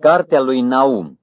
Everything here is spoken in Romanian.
Cartea lui Naum.